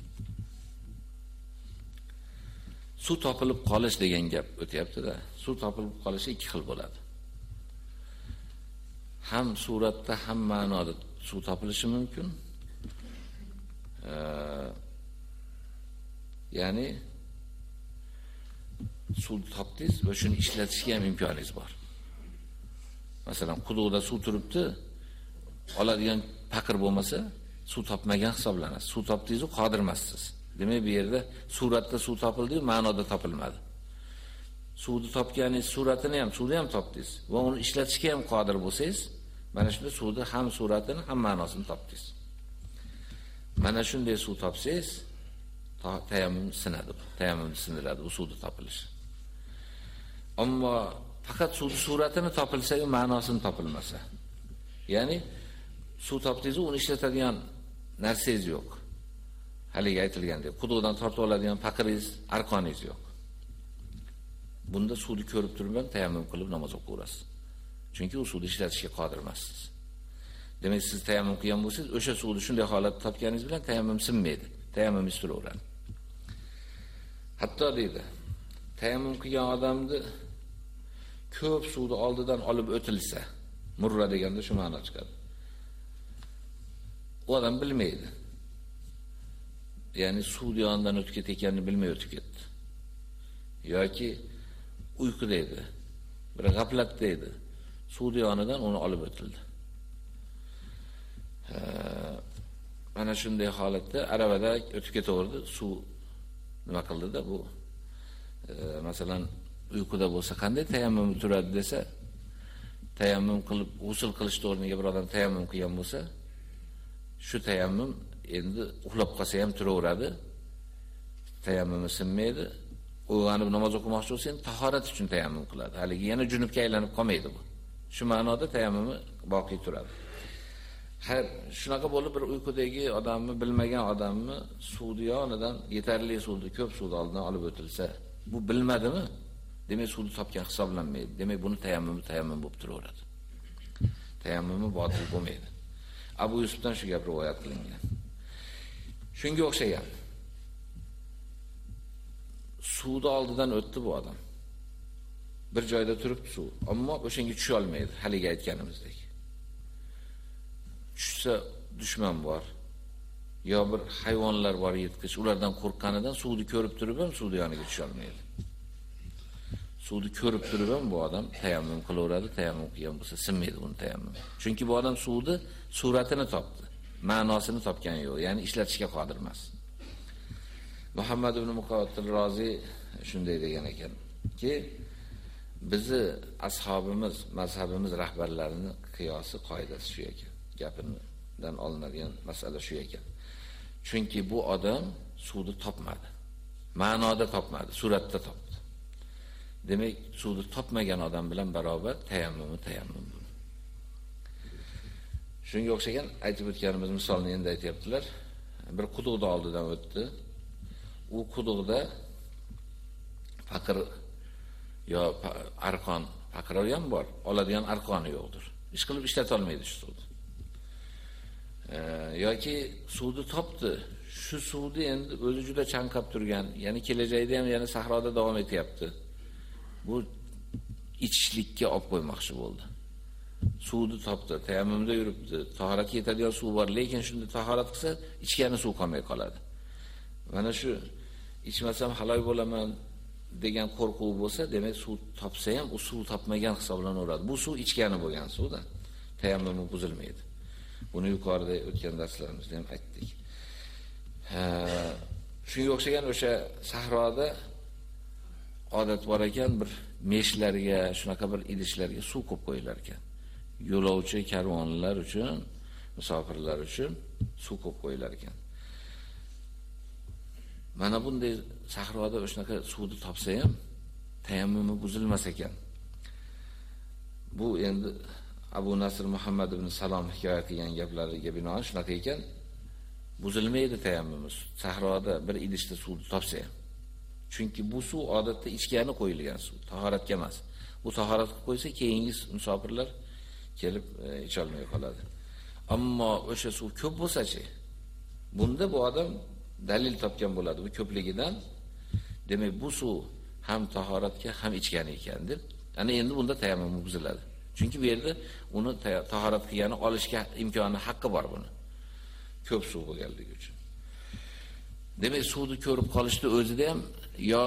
Suv topilib qolish degan gap o'tyapti-da. Suv topilib qolishi ikki xil bo'ladi. Ham suratda, ham ma'noda suv topilishi mumkin. ya'ni suv topdingiz va shuni ishlatishga ham imkoningiz bor. Masalan, quduqda suv turibdi, oladigan paqir bo'lmasa, suv topmagan hisoblanasiz. Suv topdingiz-ku qodirmassiz. Demak, bu yerda suratda suv topildi, ma'noda topilmadi. Suvni topganingiz suratini ham, suvni ham topdingiz va uni ishlatishga ham qodir bo'lsangiz, mana shunda suvni ham suratini, ham ma'nosini topdingiz. Mana shunday suv topsangiz, tayammum sinadi. Tayammum sindiradi u suvni topilishi. Ammo faqat suvni suratini topilsa-yu ma'nosini topilmasa. Ya'ni suv topdingiz, uni ishlatadigan narsangiz yo'q. Haligi aytilgandek, quduqdan tortib oladigan faqiringiz, arqoningiz yo'q. Bunda suvni ko'rib turib tayammum qilib namoz o'qiysiz. Chunki u suvni ishlatishga qodir emassiz. Demak, siz tayammum qilgan bo'lsangiz, o'sha suvni shunday holatda topganingiz bilan tayammum sinmaydi. Tayammum istiraveradi. Hatto deydi, tayammum qilgan odamni ko'p suvni oldidan olib o'tilsa, murra deganda shu ma'no chiqadi. U odam bilmaydi. Ya'ni suv yonidan o'tib ketayotganini bilmay o'tib ketdi. yoki uyquda edi. Bir g'aflatda edi. Suv yonidan uni olib o'tildi. mana shunday holatda aravada o'tib ketaverdi, suv nima qildi-da bu e, masalan uyquda bo'lsa qanday tayammum turadi desa, tayammum qilib g'usl qilish o'rniga bir odam tayammum qilgan bo'lsa, shu tayammum endi uxlab qolsa ham turaveradi. Tayammumi sinmaydi. Uyg'onib namoz o'qimoqchi bo'lsa, tahorat uchun tayammum qiladi. Haligi yana junubga aylanib qolmaydi bu. Shu ma'noda tayammumi boqiy turadi. Har shunaqa bo'lib bir uyqudagi odamni bilmagan odamni suvni yonidan yetarli suvni ko'p suvni oldidan olib o'tilsa, bu bilmadimi? Demak, suvni topgan hisoblanmaydi. Demak, buni tayammumi tayammum bo'lib turaveradi. Tayammumi botil bo'lmaydi. Abu Yusufdan shu gap rivoyat qilingan. Shunga o'xshagan. Suvni oldidan o'tdi bu odam. Bir joyda turibdi suv, ammo o'shanga tusha olmaydi, haliga aytganimizdek. Tushsa dushman bor. yo bir hayvonlar bor yetkish, ulardan qo'rqqanidan suvni ko'rib turib ham suvni yoniga tusha olmaydi. Suvni ko'rib turib ham bu odam tayammum qilaveradi, tayammum qilgan bo'lsa sinmaydi uni tayammum. Chunki bu odam suvni suratini topdi. Ma'nosini topgan yo'q, ya'ni ishlatishga qodir emas. Muhammad ibn Muqawwatil Rozi shunday degan ekan-ki, bizni ashobimiz, mazhabimiz rahbarlarining qiyosi qoidasi shu ekan. Gapidan olinadigan masala shu ekan. Chunki bu odam suvni topmadi. Ma'noda topmadi, suratda topdi. Demak, suvni topmagan odam bilan barobar tayammumi tayammum. Shunga o'xshagan aytib o'tganimiz misolni endi aytayaptilar. Bir quduqda oldidan o'tdi. U quduqda faqir yo arqon, faqir ham bor, oladigan arqoni yo'qdir. Ish qilib ishlata olmaydi shu suvni. E, yoki suvni topdi. Shu suvni endi o'zi juda chanqab turgan, ya'ni kelajakda ham yana sahroda davom etyapti. Bu ichishlikka olib qo'ymoqchi bo'ldi. Suvni topdi, tayammumda yuribdi, tahoratga yetadigan suv bor, lekin shunda tahorat qilsa, ichgani suv qolmay qoladi. Mana shu ichmasam halol bo'laman degan qo'rquv bo'lsa, demak suv topsa ham u suv topmagan hisoblanaveradi. Bu suv ichgani bo'lgan suvda tayammumi buzilmaydi. Buni yuqorida o'tgan darslarimizda ham aytdik. Shunga o'xshagan o'sha sahroda odat bor ekan, bir meshlarga, shunaqa bir idishlarga suv ko'p qo'yilar ekan. Yo'lovchi karvonlar uchun, musofirlar uchun suv qo'yib qo'yilar ekan. Mana bunday sahroda o'shnaqa suvni topsa ham tayammumi buzilmas ekan. Bu endi Abu Nasr Muhammad ibn Salom hikoya qilgan gaplariga binoan shunaqa ekan, buzilmaydi tayammumimiz. Sahroda bir idishda suvni topsa ham. Chunki bu suv odatda ichgani qo'yilgan suv, tahoratga emas. Bu tahorat qilib qo'ysa, keyingi musofirlar kelib e, icha olmay qoladi. Ammo o'sha suv ko'p bo'lsa-chi, bunda bu odam dalil topgan bo'ladi bu ko'pligidan. Demak, bu suv ham tahoratga, ham ichgani ekan deb, ana endi bunda tayammum buziladi. Chunki bu yerda uni tahorat qilgani olishga imkoni, haqqi bor buni. Ko'p suv bo'lganligi uchun. Demak, suvni ko'rib qolishni o'zida ham yo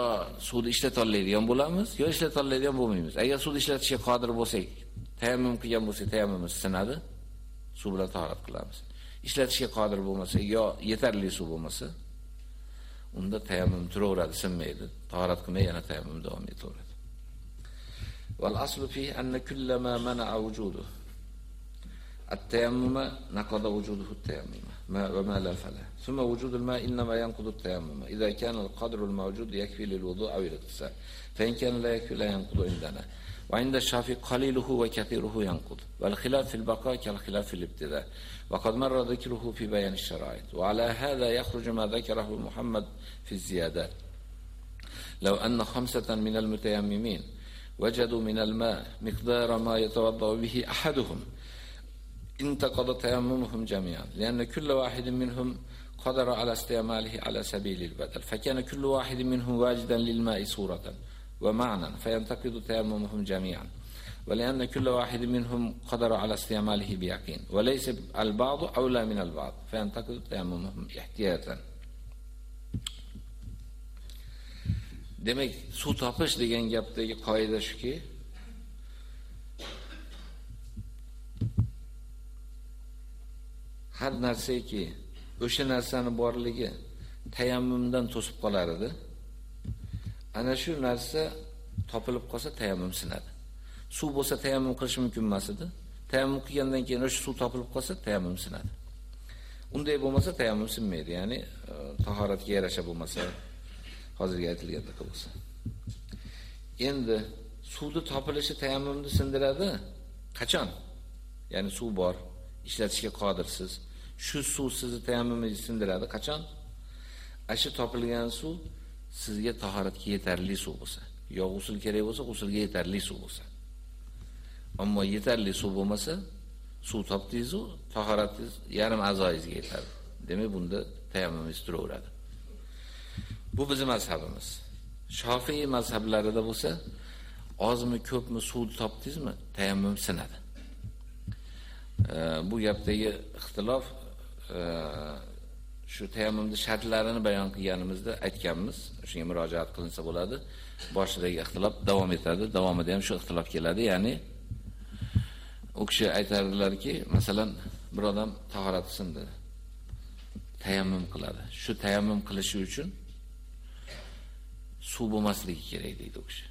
suvni ishlata olmaydigan bo'lamiz, yo ishlata olmaydigan bo'lmaymiz. Agar suvni ishlatishga qodir bo'lsak, tayammum qilgan bo'lsak, tayammumimiz sinadi, suv bilan tahorat qilamiz. Ishlatishga qodir bo'lmasa, yo yetarli suv bo'lmasa, unda tayammum turaveradi, sinmaydi. Tahorat qilmay yana tayammum davom etaveradi. Wal aslu fi anna kullama mana'a wujuduhu التيمم نقض وجوده التيمم ما وما لا فلا ثم وجود الماء إنما ينقض التيمم إذا كان القدر الموجود يكفي للوضوء أو الاغتسال فإن كان لا يكفي لا ينقض عندنا وعند الشافعي قليله وكثيره ينقض والخلاف في البقاء كالخلاف في الابتداء. وقد مر ذكره في بيان الشرائط وعلى هذا يخرج ما ذكره محمد في الزيادات لو أن خمسة من المتيممين وجدوا من الماء مقدار ما يتوضأ به أحدهم انتقض تيممهم جميعا لأن كل واحد منهم قدر على استعماله على سبيل البدل فكان كل واحد منهم واجدا للماء صورة. ومعنى فينتقض تيممهم جميعا ولأن كل واحد منهم قدر على استعماله بيقين وليس البعض أولى من البعض فينتقض تيممهم احتياطا demak suv topish degan gapdagi qoida shuki har narsaki o'sha narsani borligi tayammumdan to'sib qolar edi. Ana shu narsa topilib qolsa tayammum sinadi. Suv bo'lsa tayammum qilish mumkin emas edi. Tayammum qilgandan keyin o'sha suv topilib qolsa tayammum sinadi. Unday bo'lmasa tayammum sinmaydi, ya'ni e, tahoratga yarasha bo'lmasa, hozirga aytilgandek bo'lsa. Endi suvni topilishi tayammumni sindiradi. Qachon? Ya'ni suv bor, ishlatishga qodirsiz. shu suv sizni tayammumingizni sindiradi. Qachon? Ashi topilgan suv sizga tahoratga yetarli suv bo'lsa, yo g'usl kerak bo'lsa, g'uslga yetarli suv bo'lsa. Ammo yetarli suv bo'lmasa, suv topdingiz-ku, tahoratingiz yarim a'zoyingizga yetadi. Demak, bunda tayammumingiz turaveradi. Bu bizning mazhabimiz. Shofiy mazhablarida bo'lsa, ozmi ko'pmi suv topdingizmi, tayammum sinadi. bu gapdagi ixtilof shu tayammumni shartlarini bayon qilganimizda aytganmiz. Shunga murojaat qilinsa bo'ladi. Boshidagi ixtilof davom etadi. Davomida ham shu ixtilof keladi. Ya'ni u kishi aytardilarki, masalan, bir odam tahorat sindi. Tayammum qiladi. Shu tayammum qilishi uchun suv bo'lmasligi kerak deydi u kishi.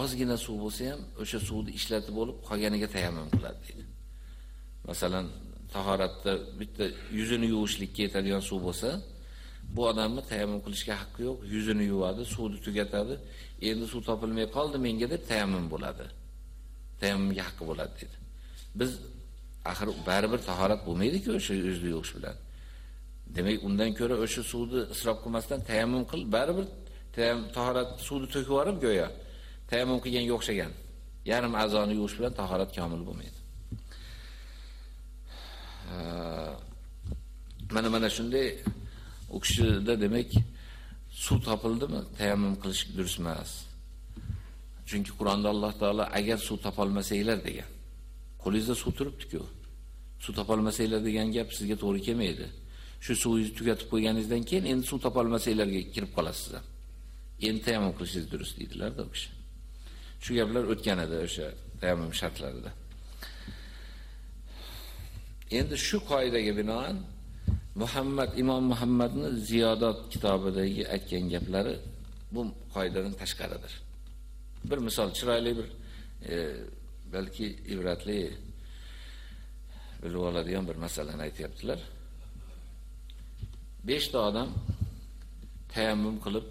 Ozgina suv bo'lsa ham o'sha suvni ishlatib bo'lib, qolganiga tayammum qiladi deydi. Masalan, tahoratda bitta yuzini yuvishlikka yetadigan suv bo'lsa, bu odamni tayammum qilishga haqqi yo'q. Yuzini yuvadi, suvni tugatadi. Endi suv topilmay qoldi menga deb tayammum bo'ladi. Tayammumga haqqi bo'ladi dedi. Biz axir baribir tahorat bo'lmaydi-ku o'sha yuzni yuvish bilan. Demak, undan ko'ra o'sha suvni isrof qilmasdan tayammum qil, baribir tahorat suvni to'kib yuborib go'yo tayammum qilganga o'xshagan. Yarim a'zoni yuvish bilan tahorat komil bo'lmaydi. Mana mana shunday u kishida demak suv topildimi tayammum qilish durust emas. Chunki Qur'onda Alloh taolo agar suv topolmasanglar degan. Qo'lingizda suv turibdi-ku. Suv topolmasanglar degan gap sizga to'g'ri kelmaydi. Shu suvingizni tugatib qo'yganingizdan keyin endi suv topolmasanglarga kirib qolasiz. Endi tayammum qilishingiz durust deydilar-da u kishi. Shu gaplar o'tgan edi o'sha tayammum shartlarida. Endi shu qoidaga binoan Muhammad Imom Muhammadning Ziyodat kitobidagi aytgan gaplari bu qoidadan tashqaridir. Bir misol chiroyli bir e, balki ibratli bilib oladigan bir masalani aytyaptilar. 5 ta odam tayammum qilib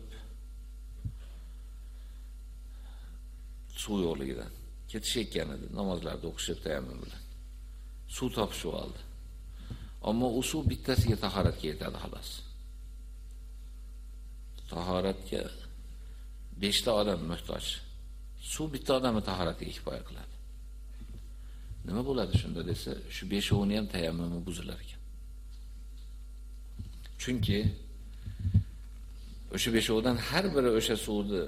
suv yo'qligidan ketishayotgan edi namozlarni o'qishib tayammum bilan. Suv topishib oldi. Ammo u suv bittasiga tahoratga yetadi xolos. Tahoratga 5 ta odam muhtoj. Suv bitta odamni tahoratiga kifoya qiladi. Nima bo'ladi shunda desa, shu 5ovini ham tayammumi buzilar ekan. Chunki o'sha 5ovdan har biri o'sha suvni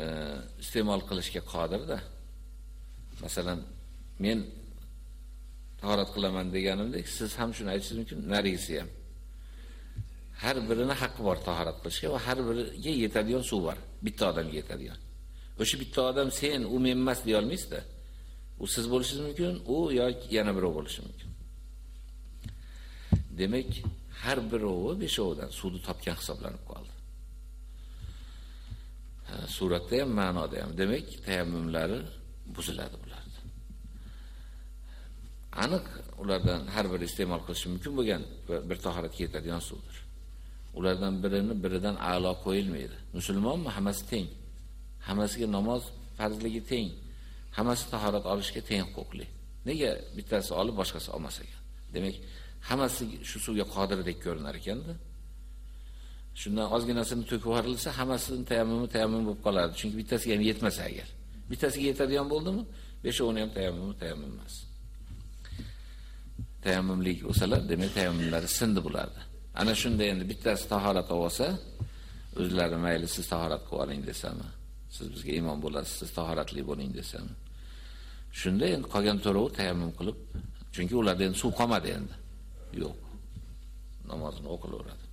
e, iste'mol qilishga qodirda. Masalan, men tahorat qilaman deganimdek, siz ham shuni aytishingiz mumkin, narisi ham. Har birini haqqi bor tahorat qilishga va har biriga yetadigan suv bor. Bitta odamga yetadigan. O'sha bitta odam sen, u men emas deya olmaysiz-da. U siz bo'lishingiz mumkin, u yoki yana birov bo'lishi mumkin. Demak, har birovi beshovidan suvni topgan hisoblanib qoldi. Suratda ham, ma'noda ham. Demak, tayammumlari buziladi. Aniq ulardan har biri iste'mol qilishi mumkin bo'lgan bir tahoratga yetadigan suvdir. Ulardan birini biridan a'lo qo'yilmaydi. Musulmonmi hammasi teng. Hammasiga namoz farzligi teng. Hammasi tahorat olishga teng huquqli. Nega bittasi olib boshqasi olmas ekan? Demak, hammasi shu suvga qodirdek ko'rinar ekanda. Shundan ozginasini to'kib yuborilsa, hammasini tayammumi tayammum bo'lib qolardi. Chunki bittasiga ham yetmasa agar. Bittasiga yetadigan bo'ldimi? Beshovini ham tayammumi tayammum emas. Tayammumlik bo'lsalar, demak tayammumlari sindi bo'ladi. Ana shunda endi bittasi tahorat olsa, o'zlari mayli siz tahorat qilib oling desami, siz bizga imom bo'lasiz, siz tahoratli bo'ling desami. Shunda endi qolgan to'rov tayammum qilib, chunki ularda endi suv qolmadi endi. Yo'q. Namozini o'qilaveradi.